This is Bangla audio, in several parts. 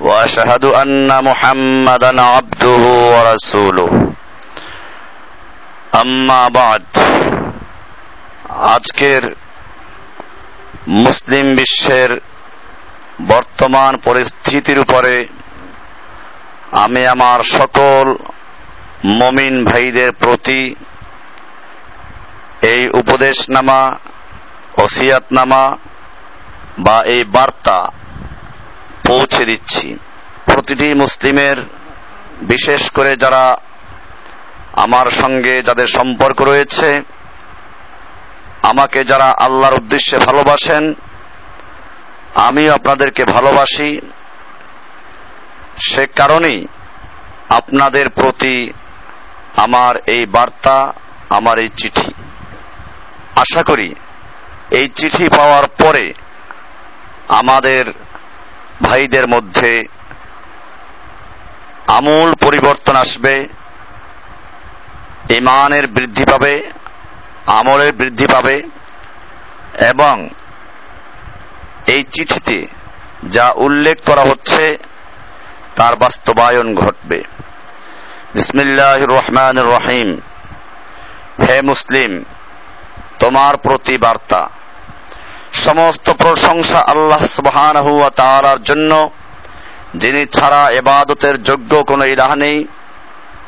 واشهد ان محمدا عبده ورسوله اما بعد আজকের মুসলিম বিশ্বের বর্তমান পরিস্থিতির উপরে আমি আমার সকল মমিন ভাইদের প্রতি এই উপদেশনামা ওসিয়াতনামা বা এই বার্তা পৌঁছে দিচ্ছি। প্রতিটি মুসলিমের, বিশেষ করে যারা আমার সঙ্গে যাদের সম্পর্ক রয়েছে, আমাকে যারা আল্লাহর উদ্দেশ্যে ভালোবাসেন আমি আপনাদেরকে ভালোবাসি। সে কারণেই আপনাদের প্রতি আমার এই বার্তা, আমার এই চিঠি। আশা করি এই চিঠি পাওয়ার পরে আমাদের ভাইদের মধ্যে আমূল পরিবর্তন আসবে, ইমানের বৃদ্ধি পাবে, আমলের বৃদ্ধি পাবে, এবং এই চিঠিতে যা উল্লেখ করা হচ্ছে তার বাস্তবায়ন ঘটবে। বিসমিল্লাহ রহমান রহিম। হে মুসলিম, তোমার প্রতি বার্তা সমস্ত প্রশংসা আল্লাহ সুবহান হুয়া তাআলার জন্য। যিনি ছাড়া এবাদতের যোগ্য কোনো ইলাহ নেই,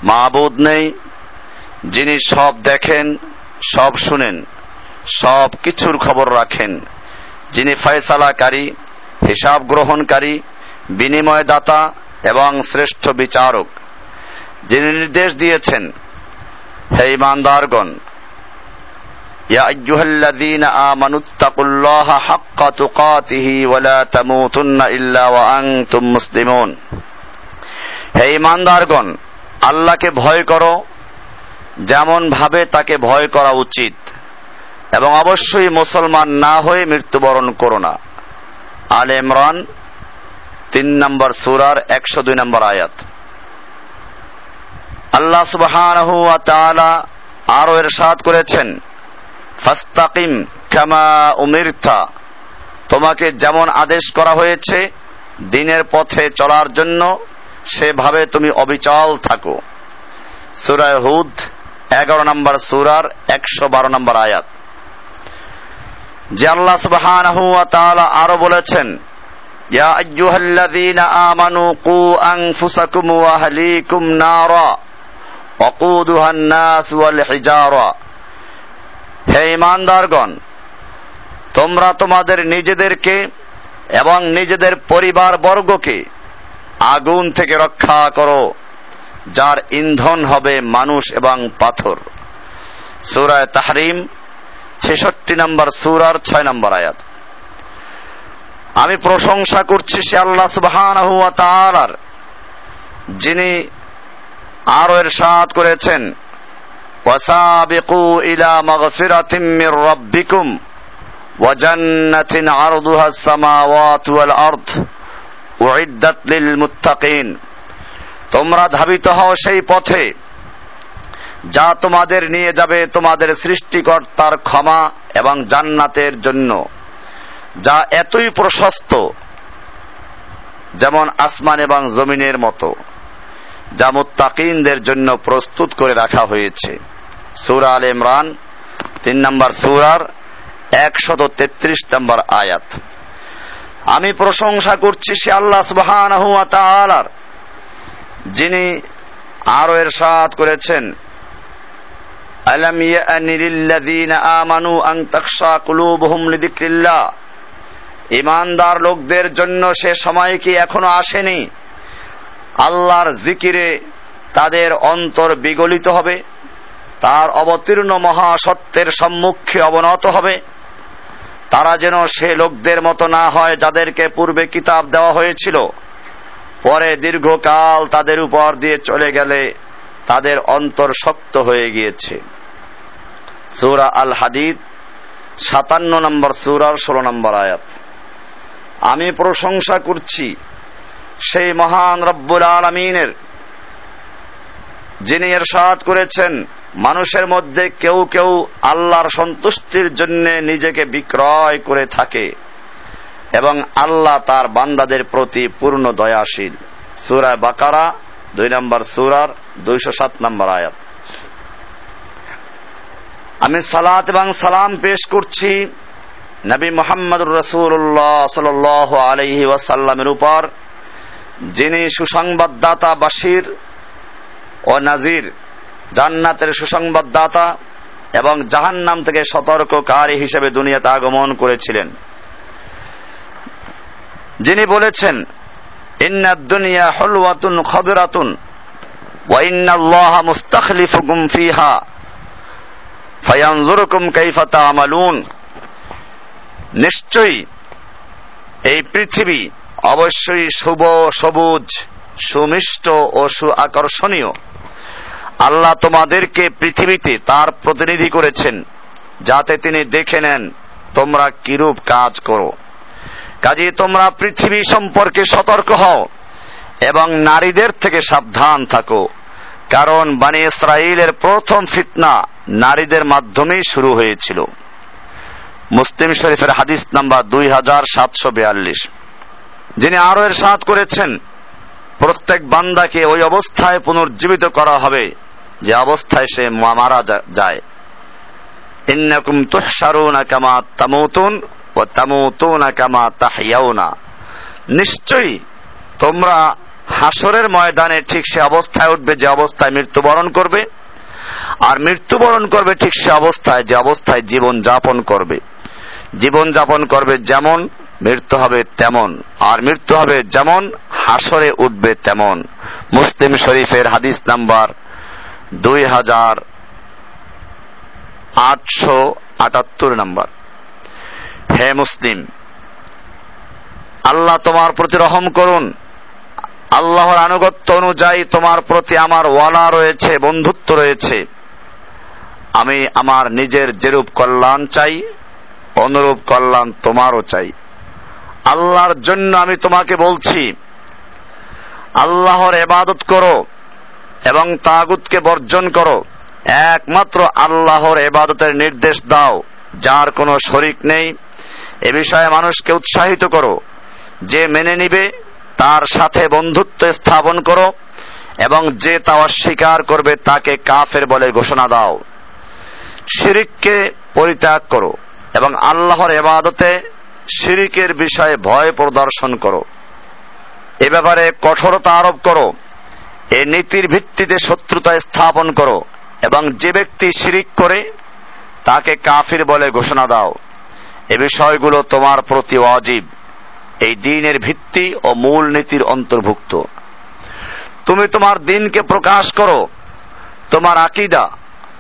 মাবুদ নেই। যিনি সব দেখেন, সব শুনেন, সব কিছুর খবর রাখেন। যিনি ফয়সালাকারী, হিসাব গ্রহণকারী বিনিময় দাতা এবং শ্রেষ্ঠ বিচারক। যিনি নির্দেশ দিয়েছেন, হে ইমানদারগণ يا أيها الذين آمنوا اتقوا الله حق تقاته ولا تموتن إلا وأنتم مسلمون হে ইমানদারগণ আল্লাহকে ভয় করো যেমন ভাবে তাকে ভয় করা উচিত এবং অবশ্যই মুসলমান না হয়ে মৃত্যুবরণ করো না আল ইমরান তিন নম্বর সুরার একশো দুই নম্বর আয়াত আল্লাহ সুবাহ আরো এর সাদ করেছেন ফাস্তাকিম কামা উমিরথা তোমাকে যেমন আদেশ করা হয়েছে, দিনের পথে চলার জন্য সেভাবে তুমি অবিচল থাকো। সুরায় হুদ, এগারো নম্বর সুরার একশো বারো নম্বর আয়াত। যে আল্লাহ সুবহান আরও বলেছেন, ইয়া আইয়ুহাল্লাযীনা আমানু কু আনফুসাকুম ওয়া আহলিকুম নারা ওয়াকুদুহা আন-নাস ওয়াল হিজারা। হে ইমানদারগণ, তোমরা তোমাদের নিজেদেরকে এবং নিজেদের পরিবার বর্গকে আগুন থেকে রক্ষা করো, যার ইন্ধন হবে মানুষ এবং পাথর। সুরায় তাহরিম, ছেষট্টি নম্বর সুরার ছয় নম্বর আয়াত। আমি প্রশংসা করছি সে আল্লাহ সুবহান যিনি আরও এর সাত করেছেন। وسابقوا إلى مغفرة من ربكم وجنة عرضها السماوات والأرض أعدت للمتقين তোমরা ধাবিত হও সেই পথে যা তোমাদের নিয়ে যাবে তোমাদের সৃষ্টিকর্তার ক্ষমা এবং জান্নাতের জন্য যা এতই প্রশস্ত যেমন আসমান এবং জমিনের মতো যা মুত্তাকিনদের জন্য প্রস্তুত করে রাখা হয়েছে সুরা আল ইমরান, তিন নম্বর সুরার একশত তেত্রিশ নম্বর আয়াত। আমি প্রশংসা করছি সে আল্লাহ সুবহান যিনি আরও এর সাত করেছেন। আলম ইয়ানিলিল্লাযীনা আমানু আন তাখশা কুলুবুহুম লিযিকরিল্লাহ। ইমানদার লোকদের জন্য সে সময় কি এখনও আসেনি? আল্লাহর জিকিরে তাদের অন্তর বিগলিত হবে? তার অবতীর্ণ মহাসত্যের সম্মুখে অবনত হবে। তারা যেন সে লোকদের মতো না হয় যাদেরকে পূর্বে কিতাব দেওয়া হয়েছিল। পরে দীর্ঘকাল তাদের উপর দিয়ে চলে গেলে তাদের অন্তর শক্ত হয়ে গিয়েছে। সুরা আল হাদিদ সাতান্ন নম্বর সুরার ষোলো নম্বর আয়াত। আমি প্রশংসা করছি সেই মহান রব্বুল আলমিনের, যিনি এর এরশাদ করেছেন মানুষের মধ্যে কেউ কেউ আল্লাহর সন্তুষ্টির জন্য নিজেকে বিক্রয় করে থাকে এবং আল্লাহ তার বান্দাদের প্রতি পূর্ণ দয়াশীল। সুরায় বাকারা, দুই নম্বর সুরার দুইশো সাত নম্বর আয়াত। আমি সালাত এবং সালাম পেশ করছি নবী মোহাম্মদ রসুল্লাহ সাল আলহি ওয়াসাল্লামের উপর, যিনি সুসংবাদদাতা বাসির ও নাজির। জান্নাতের সুসংবাদদাতা এবং জাহান্নাম থেকে সতর্ককারী হিসেবে দুনিয়াতে আগমন করেছিলেন। যিনি বলেছেন, ইন্না দুনিয়া হলওয়াতুন খদরাতুন ওয়া ইন্নাল্লাহা মুস্তাখলিফুকুম ফিহা ফায়ানজুরুকুম কাইফা নিশ্চয়ই এই পৃথিবী অবশ্যই শুভ, সবুজ, সুমিষ্ট ও সু আকর্ষণীয় আল্লাহ তোমাদেরকে পৃথিবীতে তার প্রতিনিধি করেছেন, যাতে তিনি দেখে নেন তোমরা কিরূপ কাজ করো। কাজে তোমরা পৃথিবী সম্পর্কে সতর্ক হও এবং নারীদের থেকে সাবধান থাকো, কারণ বানি ইসরায়েলের প্রথম ফিতনা নারীদের মাধ্যমেই শুরু হয়েছিল। মুসলিম শরীফের হাদিস নাম্বার দুই হাজার সাতশো বিয়াল্লিশ। যিনি আরও এর সাত করেছেন, প্রত্যেক বান্দাকে ওই অবস্থায় পুনর্জীবিত করা হবে। যে অবস্থায় সে মারা যায়। ইন্নাকুম তুহসারুনা কামা তামুতুন ও তামুতুনা কামা তাহিয়াউনা নিশ্চয়ই তোমরা হাসরের ময়দানে ঠিক সে অবস্থায় উঠবে যে অবস্থায় মৃত্যুবরণ করবে, আর মৃত্যুবরণ করবে ঠিক সে অবস্থায় যে অবস্থায় জীবন যাপন করবে। জীবন যাপন করবে যেমন মৃত্যু হবে তেমন, আর মৃত্যু হবে যেমন হাসরে উঠবে তেমন। মুসলিম শরীফের হাদিস নাম্বার দুই হাজার আটশো আটাত্তর নাম্বার। হে মুসলিম, আল্লাহ তোমার প্রতি রহম করুন। আল্লাহর আনুগত্য অনুযায়ী তোমার প্রতি আমার ওয়ালা রয়েছে, বন্ধুত্ব রয়েছে। আমি আমার নিজের যেরূপ কল্যাণ চাই, অনুরূপ কল্যাণ তোমারও চাই। আল্লাহর জন্য আমি তোমাকে বলছি, আল্লাহর এবাদত করো। এবং তাগুতকে বর্জন করো। একমাত্র আল্লাহর এবাদতের নির্দেশ দাও, যার কোনো শরিক নেই। এ বিষয়ে মানুষকে উৎসাহিত করো। যে মেনে নিবে, তার সাথে বন্ধুত্ব স্থাপন করো এবং যে তা অস্বীকার করবে, তাকে কাফের বলে ঘোষণা দাও। শিরিককে পরিত্যাগ করো এবং আল্লাহর এবাদতে শিরিকের বিষয়ে ভয় প্রদর্শন করো। এ ব্যাপারে কঠোরতা আরোপ করো। এ নীতির ভিত্তিতে শত্রুতা স্থাপন করো এবং যে ব্যক্তি শিরিক করে, তাকে কাফির বলে ঘোষণা দাও। এ বিষয়গুলো তোমার প্রতি অজীব এই দিনের ভিত্তি ও মূল নীতির অন্তর্ভুক্ত। তুমি তোমার দিনকে প্রকাশ করো। তোমার আকিদা,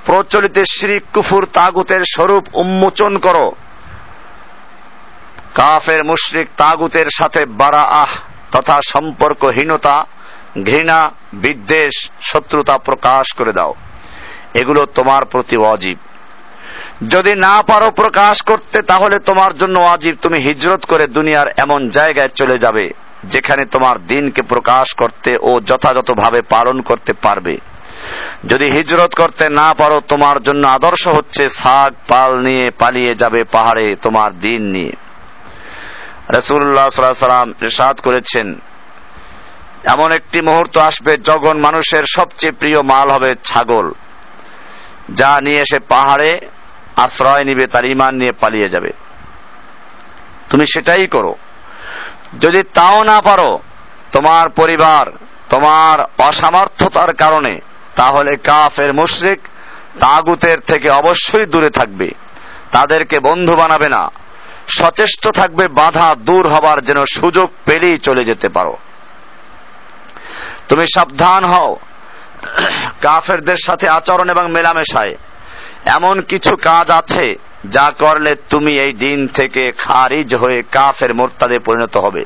প্রচলিত শিরিক কুফুর তাগুতের স্বরূপ উন্মোচন করো। কাফের মুশরিক তাগুতের সাথে বারা আহ তথা সম্পর্কহীনতা ঘৃণা, বিদ্বেষ, শত্রুতা প্রকাশ করে দাও। এগুলো তোমার প্রতি অজীব যদি না পারো প্রকাশ করতে, তাহলে তোমার জন্য অজীব তুমি হিজরত করে দুনিয়ার এমন জায়গায় চলে যাবে, যেখানে তোমার দিনকে প্রকাশ করতে ও যথাযথভাবে পালন করতে পারবে। যদি হিজরত করতে না পারো, তোমার জন্য আদর্শ হচ্ছে শাক পাল নিয়ে পালিয়ে যাবে পাহাড়ে তোমার দিন নিয়ে। রসুল্লাহ সাল্লাম ইরশাদ করেছেন এমন একটি মুহূর্ত আসবে, যখন মানুষের সবচেয়ে প্রিয় মাল হবে ছাগল, যা নিয়ে সে পাহাড়ে আশ্রয় নিবে, তার ইমান নিয়ে পালিয়ে যাবে। তুমি সেটাই করো। যদি তাও না পারো, তোমার পরিবার, তোমার অসামর্থতার কারণে, তাহলে কাফের মুশরিক তাগুতের থেকে অবশ্যই দূরে থাকবে। তাদেরকে বন্ধু বানাবে না। সচেষ্ট থাকবে, বাধা দূর হবার যেন সুযোগ পেলেই চলে যেতে পারো। তুমি সাবধান হও। কাফেরদের সাথে আচরণ এবং মেলামেশায়। এমন কিছু কাজ আছে যা করলে তুমি এই দিন থেকে খারিজ হয়ে কাফের মোরতাদে পরিণত হবে।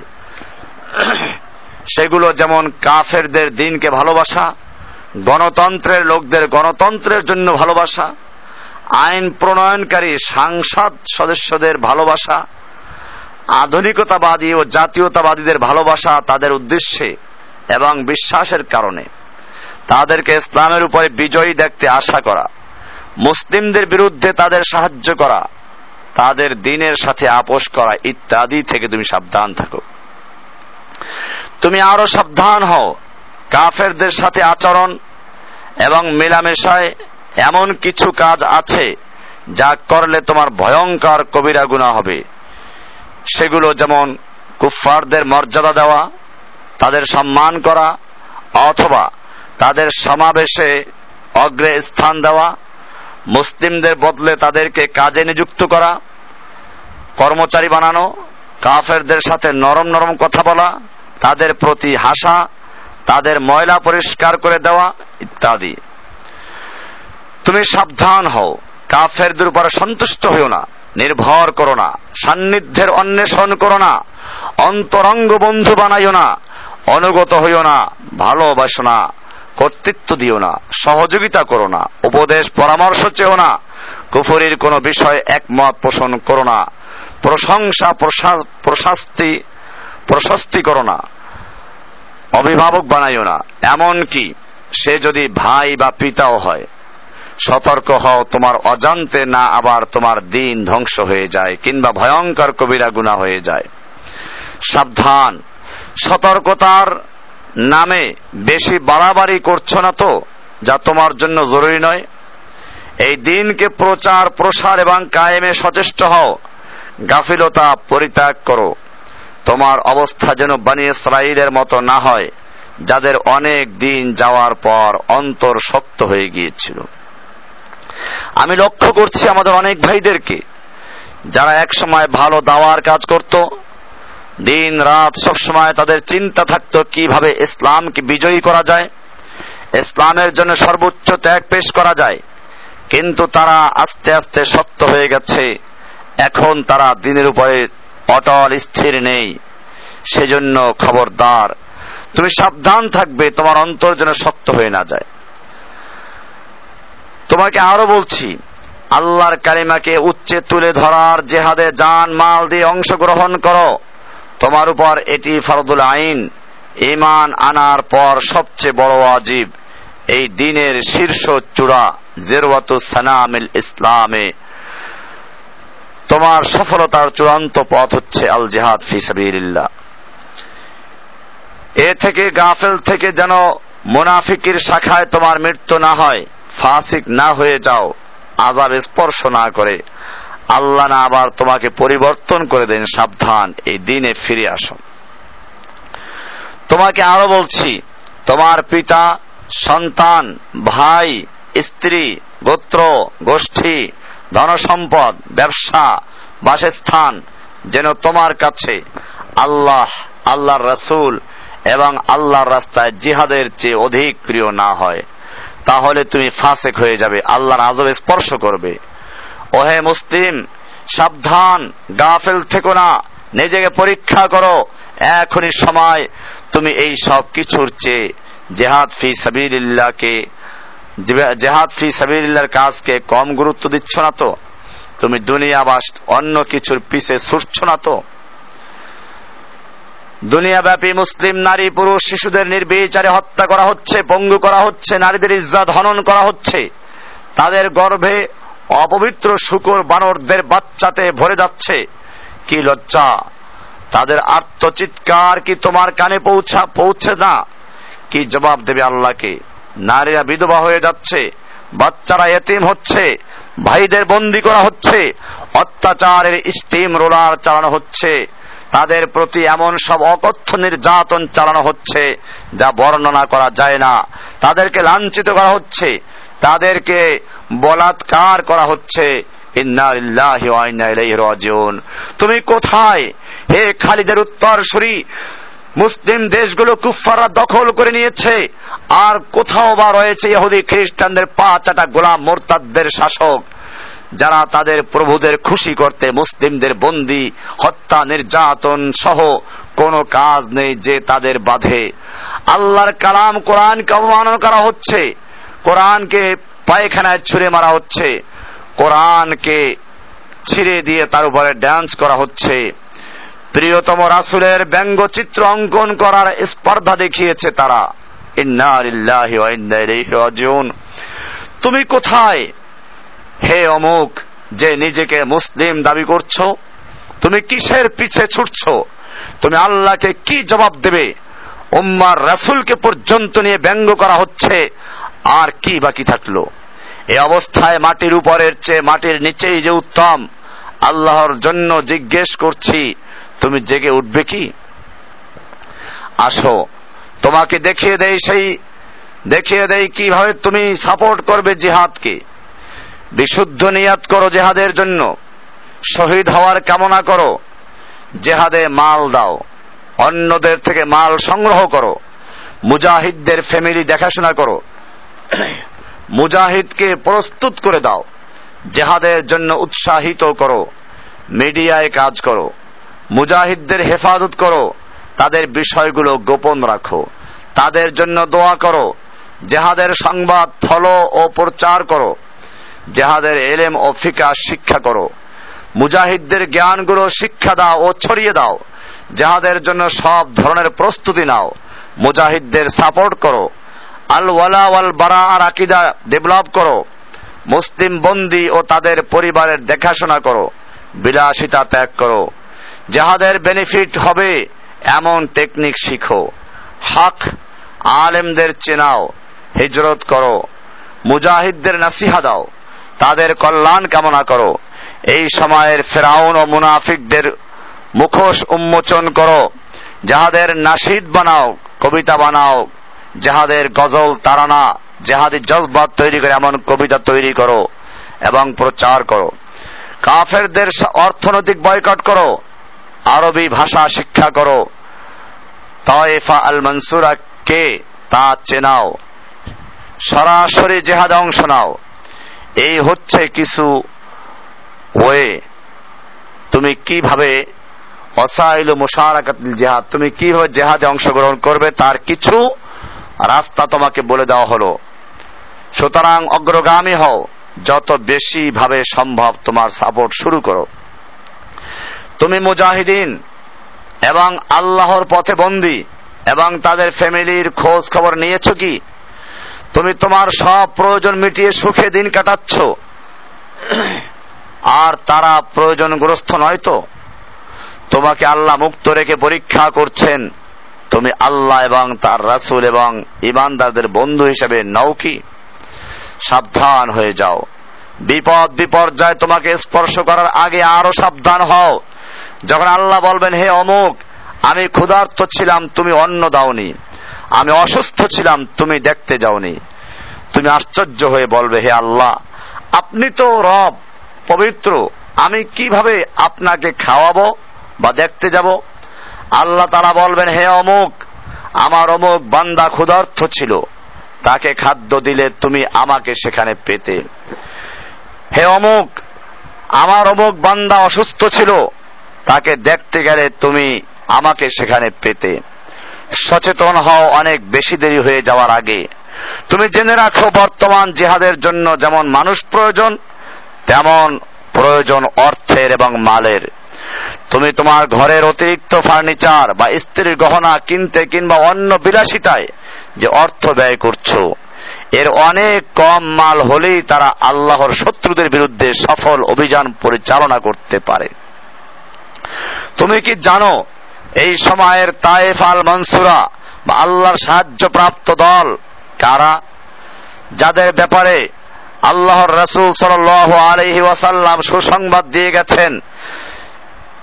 সেগুলো যেমন কাফেরদের দিনকে ভালোবাসা, গণতন্ত্রের লোকদের গণতন্ত্রের জন্য ভালোবাসা, আইন প্রণয়নকারী সাংসদ সদস্যদের ভালোবাসা, আধুনিকতাবাদী ও জাতীয়তাবাদীদের ভালোবাসা তাদের উদ্দেশ্যে এবং বিশ্বাসের কারণে। তাদেরকে ইসলামের উপরে বিজয়ী দেখতে আশা করা, মুসলিমদের বিরুদ্ধে তাদের সাহায্য করা, তাদের দিনের সাথে আপোষ করা ইত্যাদি থেকে তুমি সাবধান থাকো। তুমি আরও সাবধান হও। কাফেরদের সাথে আচরণ এবং মেলামেশায় এমন কিছু কাজ আছে যা করলে তোমার ভয়ঙ্কর কবিরা গুণা হবে। সেগুলো যেমন কুফফারদের মর্যাদা দেওয়া তাদের সম্মান করা অথবা তাদের সমাবেশে অগ্রে স্থান দেওয়া, মুসলিমদের বদলে তাদেরকে কাজে নিযুক্ত করা, কর্মচারী বানানো, কাফেরদের সাথে নরম নরম কথা বলা, তাদের প্রতি হাসা, তাদের ময়লা পরিষ্কার করে দেওয়া ইত্যাদি। তুমি সাবধান হও, কাফেরদের উপরে সন্তুষ্ট হইও না, নির্ভর করো না, সান্নিধ্যের অন্বেষণ করো না, অন্তরঙ্গ বন্ধু বানাইও না অনুগত হইও না, ভালোবাসো না, কর্তৃত্ব দিও না, সহযোগিতা করো না, উপদেশ, পরামর্শ চেও না, কুফুরির কোন বিষয়ে একমত পোষণ করো না, প্রশংসা প্রশাস্তি, প্রশস্তি করো না, অভিভাবক বানাইও না এমন কি সে যদি ভাই বা পিতাও হয়, সতর্ক হও, তোমার অজান্তে না আবার তোমার দিন ধ্বংস হয়ে যায়, কিংবা ভয়ঙ্কর কবিরা গুণা হয়ে যায়। সাবধান সতর্কতার নামে বেশি বাড়াবাড়ি করছ না তো, যা তোমার জন্য জরুরি নয়। এই দিনকে প্রচার, প্রসার এবং কায়েমে সচেষ্ট হও। গাফিলতা পরিত্যাগ করো। তোমার অবস্থা যেন বানি ইসরায়েলের মতো না হয়, যাদের অনেক দিন যাওয়ার পর অন্তর শক্ত হয়ে গিয়েছিল। আমি লক্ষ্য করছি আমাদের অনেক ভাইদেরকে, যারা একসময় ভালো দাওয়ার কাজ করত দিন রাত সবসময় তাদের চিন্তা থাকত কীভাবে ইসলামকে বিজয়ী করা যায়। ইসলামের জন্য সর্বোচ্চ ত্যাগ পেশ করা যায়। কিন্তু তারা আস্তে আস্তে শক্ত হয়ে গেছে। এখন তারা দিনের উপরে অটল, স্থির নেই। সেজন্য খবরদার, তুমি সাবধান থাকবে, তোমার অন্তর যেন শক্ত হয়ে না যায়। তোমাকে আরও বলছি, আল্লাহর কারিমাকে উচ্চে তুলে ধরার জেহাদে জান, মাল দিয়ে অংশগ্রহণ করো। তোমার উপর এটি ফরদুল আইন। ইমান আনার পর সবচেয়ে বড় আজীব এই দিনের শীর্ষ চূড়া জেরওয়াতু সানামিল ইসলামে। তোমার সফলতার চূড়ান্ত পথ হচ্ছে আল জেহাদ ফি সাবিলিল্লাহ। এ থেকে গাফেল থেকে যেন মুনাফিকির শাখায় তোমার মৃত্যু না হয়, ফাসিক না হয়ে যাও আজাব স্পর্শ না করে। আল্লাহ না আবার তোমাকে পরিবর্তন করে দেন, সাবধান, এই দিনে ফিরে আসো। তোমাকে আরও বলছি, তোমার পিতা, সন্তান, ভাই, স্ত্রী, গোত্র, গোষ্ঠী, ধনসম্পদ, ব্যবসা, বাসস্থান, যেন তোমার কাছে আল্লাহ, আল্লাহর রসুল এবং আল্লাহর রাস্তায় জিহাদের চেয়ে অধিক প্রিয় না হয়। তাহলে তুমি ফাসেক হয়ে যাবে, আল্লাহর আজব স্পর্শ করবে। ওহে মুসলিম, সাবধান, গাফেল থেকো না, নিজেকে পরীক্ষা করো, এখনই সময়, তুমি এই সব কিছুর চেয়ে জেহাদ ফি সাবিল্লাহকে জেহাদ ফি সাবিল্লাহর কাজকে কম গুরুত্ব দিচ্ছ না তো? তুমি দুনিয়া বা অন্য কিছুর পিছে ছুটছ না তো? দুনিয়াব্যাপী মুসলিম, নারী, পুরুষ, শিশুদের নির্বিচারে হত্যা করা হচ্ছে, পঙ্গু করা হচ্ছে, নারীদের ইজ্জাত হনন করা হচ্ছে। তাদের গর্ভে অপবিত্র শুকর বানরদের বাচ্চাতে ভরে যাচ্ছে। কি লজ্জা। তাদের আত্মচিৎকার কি তোমার কানে পৌঁছা পৌঁছে না? কি জবাব দেবে আল্লাহকে? নারীরা বিধবা হয়ে যাচ্ছে। বাচ্চারা এতিম হচ্ছে। ভাইদের বন্দি করা হচ্ছে। অত্যাচারের স্টিম রোলার চালানো হচ্ছে। তাদের প্রতি এমন সব অকথ্য নির্যাতন চালানো হচ্ছে, যা বর্ণনা করা যায় না। তাদেরকে লাঞ্ছিত করা হচ্ছে। তাদেরকে বলাৎকার করা হচ্ছে তুমি কোথায়? হে খালিদের উত্তর সরি মুসলিম দেশগুলো কুফাররা দখল করে নিয়েছে। আর কোথাও বা রয়েছে ইহুদি, খ্রিস্টানদের পা চাটা গোলাম মোরতাদের শাসক, যারা তাদের প্রভুদের খুশি করতে মুসলিমদের বন্দি, হত্যা, নির্যাতন সহ কোনো কাজ নেই যে তাদের বাধে। আল্লাহর কালাম কোরআনকে অবমাননা করা হচ্ছে। কোরআনকে পায়খানায় ছুঁড়ে মারা হচ্ছে। কোরআনকে ছিঁড়ে দিয়ে তার উপরে ড্যান্স করা হচ্ছে। প্রিয়তম রাসুলের ব্যঙ্গচিত্র অঙ্কন করার স্পর্ধা দেখিয়েছে তারা। তুমি কোথায়? হে অমুক, যে নিজেকে মুসলিম দাবি করছ, তুমি কিসের পিছে ছুটছ? তুমি আল্লাহকে কি জবাব দেবে? উম্মার রাসুলকে পর্যন্ত নিয়ে ব্যঙ্গ করা হচ্ছে। আর কি বাকি থাকল? এ অবস্থায় মাটির উপরের চেয়ে মাটির নিচেই যে উত্তম, আল্লাহর জন্য জিজ্ঞেস করছি, তুমি জেগে উঠবে কি? আসো, তোমাকে দেখিয়ে দেই সেই, দেখিয়ে দেই কীভাবে তুমি সাপোর্ট করবে জিহাদকে। বিশুদ্ধ নিয়াত করো জেহাদের জন্য। শহীদ হওয়ার কামনা করো। জেহাদে মাল দাও। অন্যদের থেকে মাল সংগ্রহ করো। মুজাহিদদের ফ্যামিলি দেখাশোনা করো। মুজাহিদকে প্রস্তুত করে দাও। জেহাদের জন্য উৎসাহিত করো। মিডিয়ায় কাজ করো। মুজাহিদদের হেফাজত করো। তাদের বিষয়গুলো গোপন রাখো। তাদের জন্য দোয়া করো। জেহাদের সংবাদ ফলো ও প্রচার করো। জেহাদের এলেম ও ফিকা শিক্ষা করো। মুজাহিদদের জ্ঞানগুলো শিক্ষা দাও ও ছড়িয়ে দাও। যাহাদের জন্য সব ধরনের প্রস্তুতি নাও। মুজাহিদদের সাপোর্ট করো। আল ওয়ালা ওয়াল বারা আর আকিদা ডেভেলপ করো। মুসলিম বন্দি ও তাদের পরিবারের দেখাশোনা করো। বিলাসিতা ত্যাগ করো। যাহাদের বেনিফিট হবে, এমন টেকনিক শিখো। হক, আলেমদের চেনাও, হিজরত করো। মুজাহিদদের নাসিহা দাও। তাদের কল্যাণ কামনা করো। এই সময়ের ফেরাউন ও মুনাফিকদের মুখোশ উন্মোচন করো। যাহাদের নাসিদ বানাও, কবিতা বানাও যাহাদের গজল, তারানা যাহাদের জজবাত তৈরি করে, এমন কবিতা তৈরি করো এবং প্রচার করো। কাফেরদের অর্থনৈতিক বয়কট করো, আরবি ভাষা শিক্ষা করো। তয়েফা আল মনসুরা কে তা চেনাও। সরাসরি জেহাদে অংশ নাও। এই হচ্ছে কিছু ওয়ে। তুমি কীভাবে অসাইল মোশারাকাতিল জেহাদ তুমি কীভাবে জেহাদে অংশগ্রহণ করবে, তার কিছু রাস্তা তোমাকে বলে দেওয়া হলো। সুতরাং অগ্রগামী হও, যত বেশি ভাবে সম্ভব তোমার সাপোর্ট শুরু করো। তুমি মুজাহিদিন এবং আল্লাহর পথে বন্দী এবং তাদের ফ্যামিলির খোঁজ খবর নিয়েছ কি? তুমি তোমার সব প্রয়োজন মিটিয়ে সুখে দিন কাটাচ্ছ। আর তারা প্রয়োজনগ্রস্ত নয় তো। তোমাকে আল্লাহ মুক্ত রেখে পরীক্ষা করছেন। তুমি আল্লাহ এবং তার রাসুল এবং ইমানদারদের বন্ধু হিসেবে নও কি? সাবধান হয়ে যাও। বিপদ বিপর্যয় তোমাকে স্পর্শ করার আগে আরও সাবধান হও। যখন আল্লাহ বলবেন, হে অমুক, আমি ক্ষুধার্ত ছিলাম, তুমি অন্ন দাওনি। আমি অসুস্থ ছিলাম, তুমি দেখতে যাওনি। তুমি আশ্চর্য হয়ে বলবে, হে আল্লাহ, আপনি তো রব, পবিত্র, আমি কীভাবে আপনাকে খাওয়াবো বা দেখতে যাব? আল্লাহ তারা বলবেন, হে অমুক, আমার অমুক বান্দা ক্ষুধার্থ ছিল। তাকে খাদ্য দিলে তুমি আমাকে সেখানে পেতে। হে অমুক, আমার অমুক বান্দা অসুস্থ ছিল। তাকে দেখতে গেলে তুমি আমাকে সেখানে পেতে। সচেতন হও, অনেক বেশি দেরি হয়ে যাওয়ার আগে। তুমি জেনে রাখো, বর্তমান জেহাদের জন্য যেমন মানুষ প্রয়োজন, তেমন প্রয়োজন অর্থের এবং মালের। তুমি তোমার ঘরের অতিরিক্ত ফার্নিচার বা স্ত্রীর গহনা কিনতে কিংবা অন্য বিলাসিতায় যে অর্থ ব্যয় করছ, এর অনেক কম মাল হলেই তারা আল্লাহর শত্রুদের বিরুদ্ধে সফল অভিযান পরিচালনা করতে পারে। তুমি কি জানো, এই সময়ের তায়েফ আল মনসুরা বা আল্লাহর সাহায্য প্রাপ্ত দল কারা? যাদের ব্যাপারে আল্লাহর রসুল সাল আলহি ওয়াসাল্লাম সুসংবাদ দিয়ে গেছেন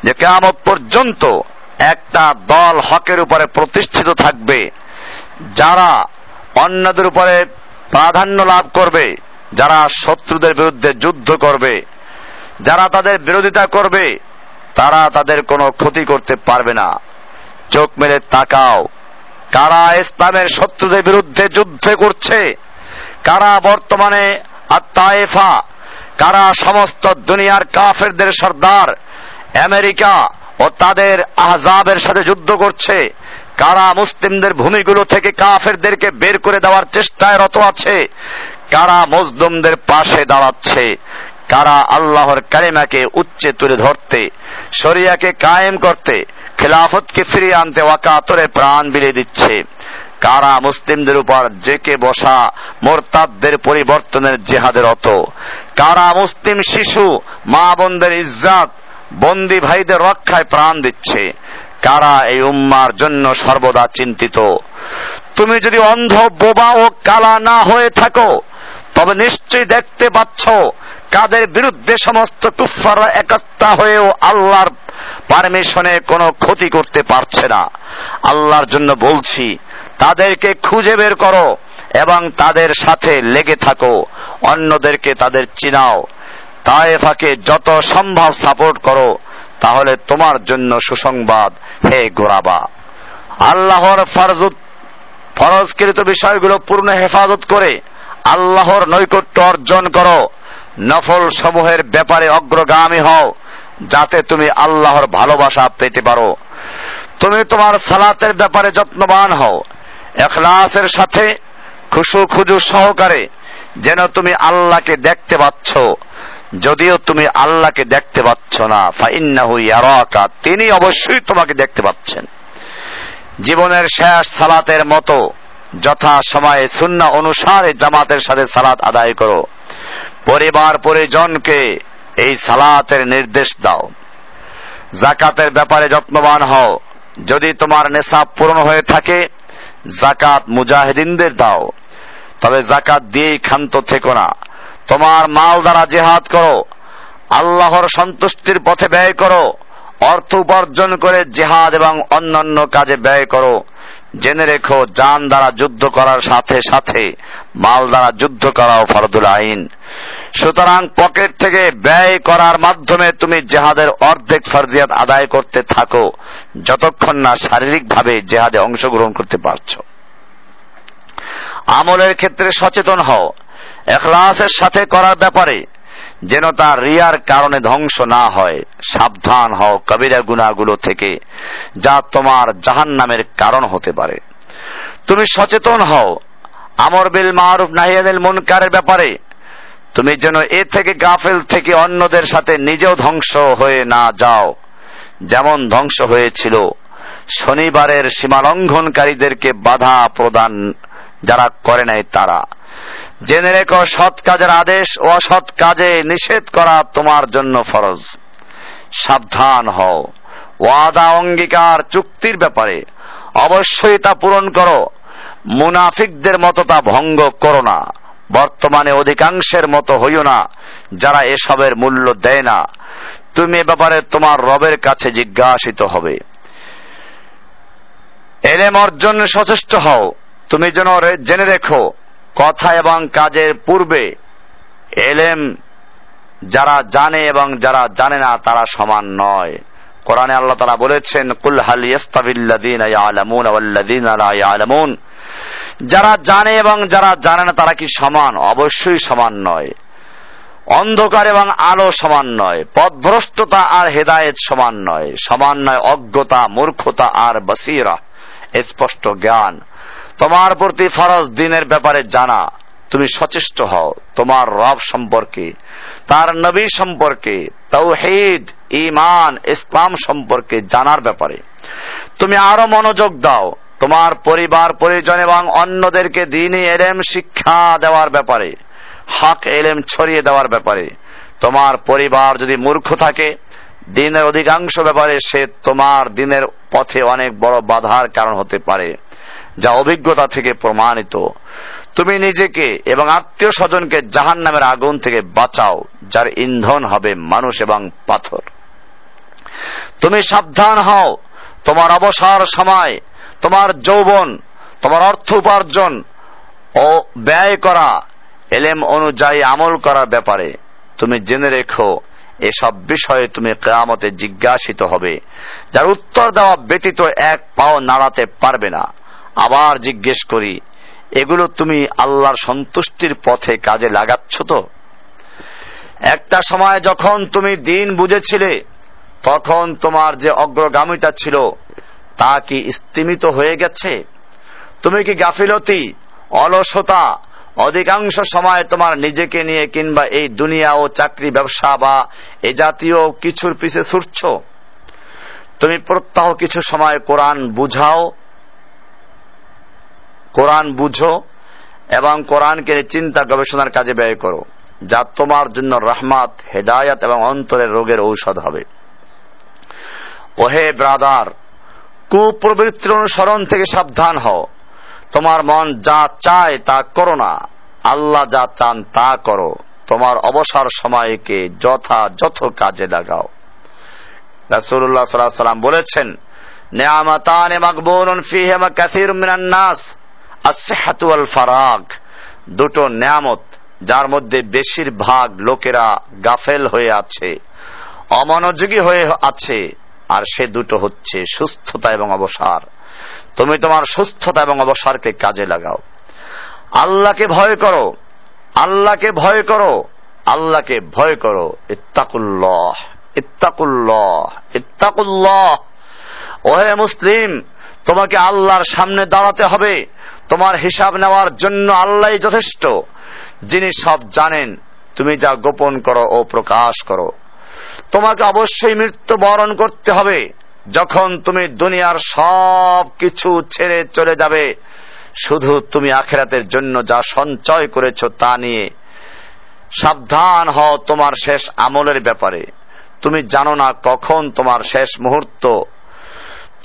যে কেমত পর্যন্ত একটা দল হকের উপরে প্রতিষ্ঠিত থাকবে, যারা অন্যদের উপরে প্রাধান্য লাভ করবে, যারা শত্রুদের বিরুদ্ধে যুদ্ধ করবে, যারা তাদের বিরোধিতা করবে, তারা তাদের কোনো ক্ষতি করতে পারবে না। চোখ মেলে তাকাও, কারা ইসলামের শত্রুদের বিরুদ্ধে যুদ্ধ করছে, কারা বর্তমানে আত্মায়েফা, কারা সমস্ত দুনিয়ার কাফেরদের সর্দার আমেরিকা ও তাদের আহজাবের সাথে যুদ্ধ করছে। কারা মুসলিমদের ভূমিগুলো থেকে কাফেরদেরকে বের করে দেওয়ার চেষ্টায় রত আছে, কারা মজদুমদের পাশে দাঁড়াচ্ছে, কারা আল্লাহর কারিমাকে উচ্চে তুলে ধরতে, শরিয়াকে কায়েম করতে, খেলাফতকে ফিরিয়ে আনতে ওয়াকাতরে প্রাণ বিলিয়ে দিচ্ছে, কারা মুসলিমদের উপর জেকে বসা মোরতাদদের পরিবর্তনের জেহাদের অত কারা মুসলিম শিশু, মা বোনদের ইজ্জাত বন্দি ভাইদের রক্ষায় প্রাণ দিচ্ছে। কারা এই উম্মার জন্য সর্বদা চিন্তিত? তুমি যদি অন্ধ, বোবা ও কালা না হয়ে থাকো, তবে নিশ্চয়ই দেখতে পাচ্ছ কাদের বিরুদ্ধে সমস্ত কুফাররা একত্রা হয়েও আল্লাহর পারমিশনে কোনো ক্ষতি করতে পারছে না। আল্লাহর জন্য বলছি, তাদেরকে খুঁজে বের করো এবং তাদের সাথে লেগে থাকো। অন্যদেরকে তাদের চিনাও। তায়েফাকে যত সম্ভব সাপোর্ট করো, তাহলে তোমার জন্য সুসংবাদ হে গোরাবা। আল্লাহর ফরজুত ফরজকৃত বিষয়গুলো পূর্ণ হেফাজত করে আল্লাহর নৈকট্য অর্জন করো। নফল সমূহের ব্যাপারে অগ্রগামী হও, যাতে তুমি আল্লাহর ভালোবাসা পেতে পারো। তুমি তোমার সালাতের ব্যাপারে যত্নবান হও। এখলাসের সাথে খুশু খুজু সহকারে যেন তুমি আল্লাহকে দেখতে পাচ্ছ। যদিও তুমি আল্লাহকে দেখতে পাচ্ছ না, ফাইন্নাহু তিনি অবশ্যই তোমাকে দেখতে পাচ্ছেন। জীবনের শেষ সালাতের মতো যথা সময়ে শূন্য অনুসারে জামাতের সাথে সালাত আদায় করো। পরিবার পরিজনকে এই সালাতের নির্দেশ দাও। জাকাতের ব্যাপারে যত্নবান হও। যদি তোমার নেশাব পূরণ হয়ে থাকে, জাকাত মুজাহিদিনদের দাও। তবে জাকাত দিয়েই ক্ষান্ত থেকো না। তোমার মাল দ্বারা জেহাদ করো। আল্লাহর সন্তুষ্টির পথে ব্যয় করো। অর্থ উপার্জন করে জেহাদ এবং অন্যান্য কাজে ব্যয় করো। জেনে রেখো, যান দ্বারা যুদ্ধ করার সাথে সাথে মাল দ্বারা যুদ্ধ করাও ফরদুল আইন। সুতরাং পকেট থেকে ব্যয় করার মাধ্যমে তুমি জেহাদের অর্ধেক ফরজিয়াত আদায় করতে থাকো। যতক্ষণ না শারীরিকভাবে জেহাদে অংশগ্রহণ করতে পারছ। আমলের ক্ষেত্রে সচেতন হও। এখলাসের সাথে করার ব্যাপারে, যেন তার রিয়ার কারণে ধ্বংস না হয়। সাবধান হও কবিরা গুণাগুলো থেকে, যা তোমার জাহান নামের কারণ হতে পারে। তুমি সচেতন হও। আমর বিল মারুফ নাহিয়াদিল মুনকারের ব্যাপারে, তুমি যেন এ থেকে গাফেল থেকে অন্যদের সাথে নিজেও ধ্বংস হয়ে না যাও। যেমন ধ্বংস হয়েছিল, শনিবারের সীমালঙ্ঘনকারীদেরকে বাধা প্রদান যারা করে নাই তারা। জেনে রেখো, সৎ কাজের আদেশ ও অসৎ কাজে নিষেধ করা তোমার জন্য ফরজ। সাবধান হও। ওয়াদা, অঙ্গীকার চুক্তির ব্যাপারে অবশ্যই তা পূরণ করো। মুনাফিকদের মতো তা ভঙ্গ করো না। বর্তমানে অধিকাংশের মতো হইও না, যারা এসবের মূল্য দেয় না। তুমি এ ব্যাপারে তোমার রবের কাছে জিজ্ঞাসিত হবে। এলেম অর্জন সচেষ্ট হও। তুমি যেন জেনে রেখো কথা এবং কাজের পূর্বে এলেম যারা জানে এবং যারা জানে না, তারা সমান নয়। কোরআনে আল্লাহ তারা বলেছেন, কুল হাল যারা জানে এবং যারা জানে না, তারা কি সমান? অবশ্যই সমান নয়। অন্ধকার এবং আলো সমান নয়। পথভ্রষ্টতা আর হেদায়েত সমান নয়। সমান নয় অজ্ঞতা, মূর্খতা আর বসিরা। স্পষ্ট জ্ঞান। তোমার প্রতি ফরজ দিনের ব্যাপারে জানা। তুমি সচেষ্ট হও। তোমার রব সম্পর্কে, তার নবী সম্পর্কে তৌহিদ ইমান ইসলাম সম্পর্কে জানার ব্যাপারে। তুমি আরও মনোযোগ দাও। তোমার পরিবার, পরিজন এবং অন্যদেরকে দিনই এলেম শিক্ষা দেওয়ার ব্যাপারে, হক এলেম ছড়িয়ে দেওয়ার ব্যাপারে। তোমার পরিবার যদি মূর্খ থাকে, দিনের অধিকাংশ ব্যাপারে সে তোমার দিনের পথে অনেক বড় বাধার কারণ হতে পারে। যা অভিজ্ঞতা থেকে প্রমাণিত। তুমি নিজেকে এবং আত্মীয় স্বজনকে জাহান নামের আগুন থেকে বাঁচাও, যার ইন্ধন হবে মানুষ এবং পাথর। তুমি সাবধান হও। তোমার অবসর সময়, তোমার যৌবন, তোমার অর্থ উপার্জন ও ব্যয় করা, এলেম অনুযায়ী আমল করার ব্যাপারে। তুমি জেনে রেখো, এসব বিষয়ে তুমি কেয়ামতে জিজ্ঞাসিত হবে, যার উত্তর দেওয়া ব্যতীত এক পাও নাড়াতে পারবে না। আবার জিজ্ঞেস করি, এগুলো তুমি আল্লাহর সন্তুষ্টির পথে কাজে লাগাচ্ছ তো? একটা সময় যখন তুমি দিন বুঝেছিলে, তখন তোমার যে অগ্রগামিতা ছিল, তা কি স্তিমিত হয়ে গেছে? তুমি কি গাফিলতি, অলসতা, অধিকাংশ সময় তোমার নিজেকে নিয়ে কিংবা এই দুনিয়া ও চাকরি ব্যবসা বা এ জাতীয় কিছুর পিছে ছুটছ? তুমি প্রত্যাহ কিছু সময় কোরআন বুঝাও কোরআন বুঝো এবং কোরআনকে চিন্তা গবেষণার কাজে ব্যয় করো, যা তোমার জন্য রহমাত, হেদায়াত এবং অন্তরের রোগের ঔষধ হবে। ওহে ব্রাদার, কুপ্রবৃত্তির অনুসরণ থেকে সাবধান হও। তোমার মন যা চায় তা করো না। আল্লাহ যা চান তা করো। তোমার অবসর সময়কে যথাযথ কাজে লাগাও। সাল্লাল্লাহু সাল্লাম বলেছেন, নিয়ামাতান মাকবুলুন ফিহিমা কাসীর মিনান আসহাতু ওয়াল ফারাগ দুটো নিয়ামত, যার মধ্যে বেশিরভাগ লোকেরা গাফেল হয়ে আছে, অমনোযোগী হয়ে আছে, আর সে দুটো হচ্ছে সুস্থতা এবং অবসার। তুমি তোমার সুস্থতা এবং অবসরকে কাজে লাগাও। আল্লাহকে ভয় করো, আল্লাহকে ভয় করো, আল্লাহকে ভয় করো, ইত্তাকুল্লাহ ইত্তাকুল্লাহ ইত্তাকুল্লাহ। ওহে মুসলিম তোমাকে আল্লাহর সামনে দাঁড়াতে হবে। তোমার হিসাব নেওয়ার জন্য আল্লাহ যথেষ্ট। যিনি সব জানেন, তুমি যা গোপন করো ও প্রকাশ করো। তোমাকে অবশ্যই মৃত্যু বরণ করতে হবে। যখন তুমি দুনিয়ার সব কিছু ছেড়ে চলে যাবে, শুধু তুমি আখেরাতের জন্য যা সঞ্চয় করেছ তা নিয়ে। সাবধান হও তোমার শেষ আমলের ব্যাপারে। তুমি জানো না কখন তোমার শেষ মুহূর্ত।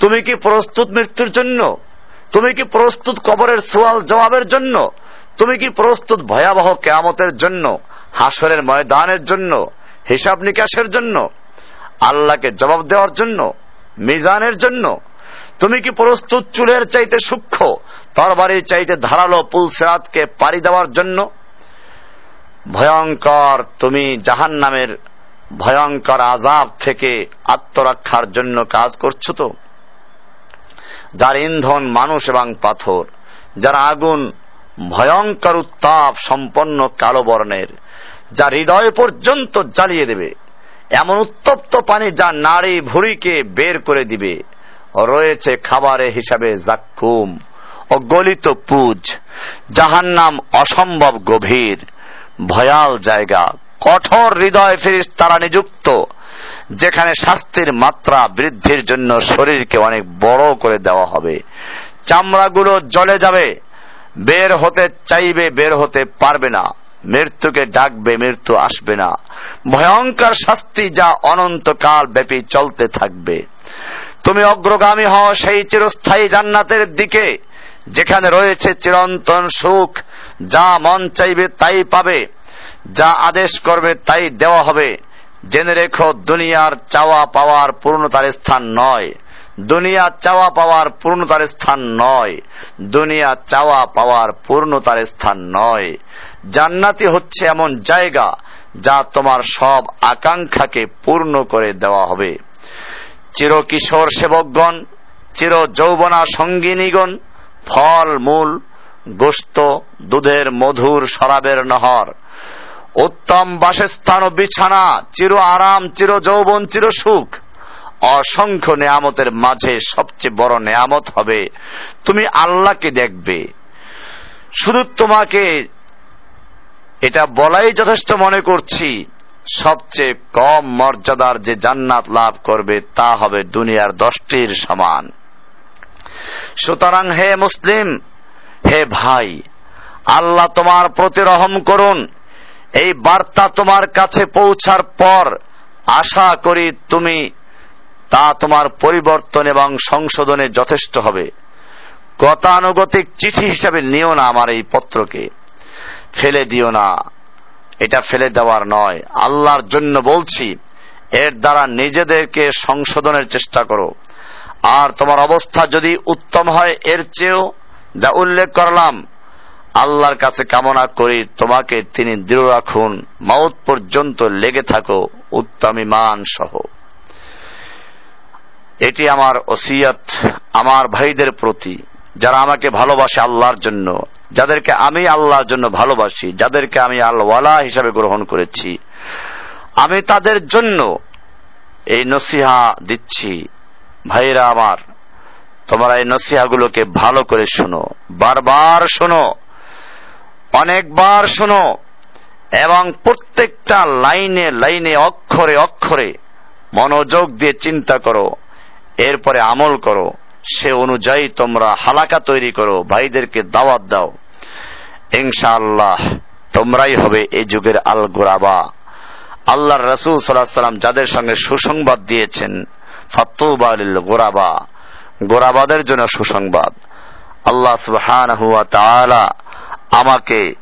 তুমি কি প্রস্তুত মৃত্যুর জন্য? তুমি কি প্রস্তুত কবরের সোয়াল জবাবের জন্য? তুমি কি প্রস্তুত ভয়াবহ কেয়ামতের জন্য? হাসরের ময়দানের জন্য? হিসাব নিকাশের জন্য? আল্লাহকে জবাব দেওয়ার জন্য? মিজানের জন্য? তুমি কি প্রস্তুত চুলের চাইতে সূক্ষ্ম? তরবারির চাইতে ধারালো পুল সেরাতকে পাড়ি দেওয়ার জন্য? ভয়ঙ্কর তুমি জাহান নামের ভয়ঙ্কর আজাব থেকে আত্মরক্ষার জন্য কাজ করছ তো? যার ইন্ধন মানুষ এবং পাথর, যার আগুন ভয়ঙ্কর উত্তাপ সম্পন্ন কালো বর্ণের যা হৃদয় পর্যন্ত জ্বালিয়ে দেবে, এমন উত্তপ্ত পানি যা নারী ভুড়িকে বের করে দিবে। রয়েছে খাবারে হিসাবে জাক্কুম ও গলিত পুজ, যাহার নাম অসম্ভব গভীর। ভয়াল জায়গা, কঠোর হৃদয় ফিরিস তারা নিযুক্ত যেখানে শাস্তির মাত্রা বৃদ্ধির জন্য শরীরকে অনেক বড় করে দেওয়া হবে। চামড়াগুলো জলে যাবে, বের হতে চাইবে, বের হতে পারবে না। মৃত্যুকে ডাকবে, মৃত্যু আসবে না। ভয়ঙ্কর শাস্তি যা অনন্তকাল ব্যাপী চলতে থাকবে। তুমি অগ্রগামী হও সেই চিরস্থায়ী জান্নাতের দিকে, যেখানে রয়েছে চিরন্তন সুখ। যা মন চাইবে তাই পাবে, যা আদেশ করবে তাই দেওয়া হবে। জেনে রেখো, দুনিয়ার চাওয়া পাওয়ার পূর্ণতার স্থান নয়। দুনিয়া চাওয়া পাওয়ার পূর্ণতার স্থান নয়। দুনিয়া চাওয়া পাওয়ার পূর্ণতার স্থান নয়। জান্নাতি হচ্ছে এমন জায়গা যা তোমার সব আকাঙ্ক্ষাকে পূর্ণ করে দেওয়া হবে। চির কিশোর সেবকগণ চির যৌবনা সঙ্গিনীগণ, ফল, মূল, গোস্ত, দুধের মধুর শরাবের নহর উত্তম বাসস্থান ও বিছানা, চির আরাম, চির যৌবন, চির সুখ। অসংখ্য নেয়ামতের মাঝে সবচেয়ে বড় নেয়ামত হবে, তুমি আল্লাহকে দেখবে। শুধু তোমাকে এটা বলাই যথেষ্ট মনে করছি, সবচেয়ে কম মর্যাদার যে জান্নাত লাভ করবে তা হবে দুনিয়ার দশটির সমান। সুতরাং হে মুসলিম, হে ভাই, আল্লাহ তোমার প্রতি রহম করুন এই বার্তা তোমার কাছে পৌঁছার পর আশা করি তুমি তা তোমার পরিবর্তন এবং সংশোধনে যথেষ্ট হবে। গতানুগতিক চিঠি হিসাবে নিও না আমার এই পত্রকে। ফেলে দিও না। এটা ফেলে দেওয়ার নয়। আল্লাহর জন্য বলছি, এর দ্বারা নিজেদেরকে সংশোধনের চেষ্টা করো। আর তোমার অবস্থা যদি উত্তম হয়, এর চেয়েও যা উল্লেখ করলাম আল্লাহর কাছে কামনা করি তোমাকে তিনি দৃঢ় রাখুন। মাউত পর্যন্ত লেগে থাকো উত্তম ইমান সহ। এটি আমার ওসিয়ত আমার ভাইদের প্রতি। যারা আমাকে ভালোবাসে আল্লাহর জন্য, যাদেরকে আমি আল্লাহর জন্য ভালোবাসি, যাদেরকে আমি আল্লাহওয়ালা হিসাবে গ্রহণ করেছি, আমি তাদের জন্য এই নসিহা দিচ্ছি। ভাইরা আমার, তোমরা এই নসিহাগুলোকে ভালো করে শোনো, বারবার শোনো। অনেকবার শোনো, এবং প্রত্যেকটা লাইনে লাইনে অক্ষরে অক্ষরে মনোযোগ দিয়ে চিন্তা করো, এরপরে আমল করো, সে অনুযায়ী তোমরা হালাকা তৈরি করো, ভাইদেরকে দাওয়াত দাও। ইনশাআল্লাহ, তোমরাই হবে এই যুগের আল গোরাবা আল্লাহ রসুল সাল্লাহ যাদের সঙ্গে সুসংবাদ দিয়েছেন ফাতুবালিল গোরাবা গোরাবাদের জন্য সুসংবাদ। আল্লাহ সুবহান হুয়া তাআলা আমাকে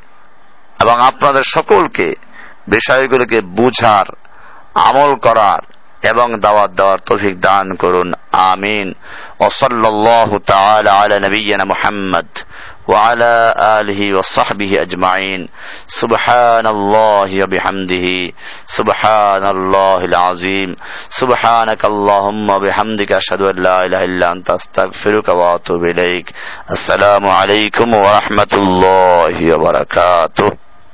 এবং আপনাদের সকলকে বিষয়গুলোকে বুঝার, আমল করার এবং দাওয়াত দেওয়ার তৌফিক দান করুন। আমিন। ওসল্লাহ তাআলা আলা নবিয়্যিনা মুহাম্মদ। وعلى آله وصحبه أجمعين. سبحان الله وبحمده. سبحان الله العظيم. سبحانك اللهم وبحمدك أشهد أن لا إله إلا أنت أستغفرك وأتوب إليك. السلام عليكم ورحمة الله وبركاته.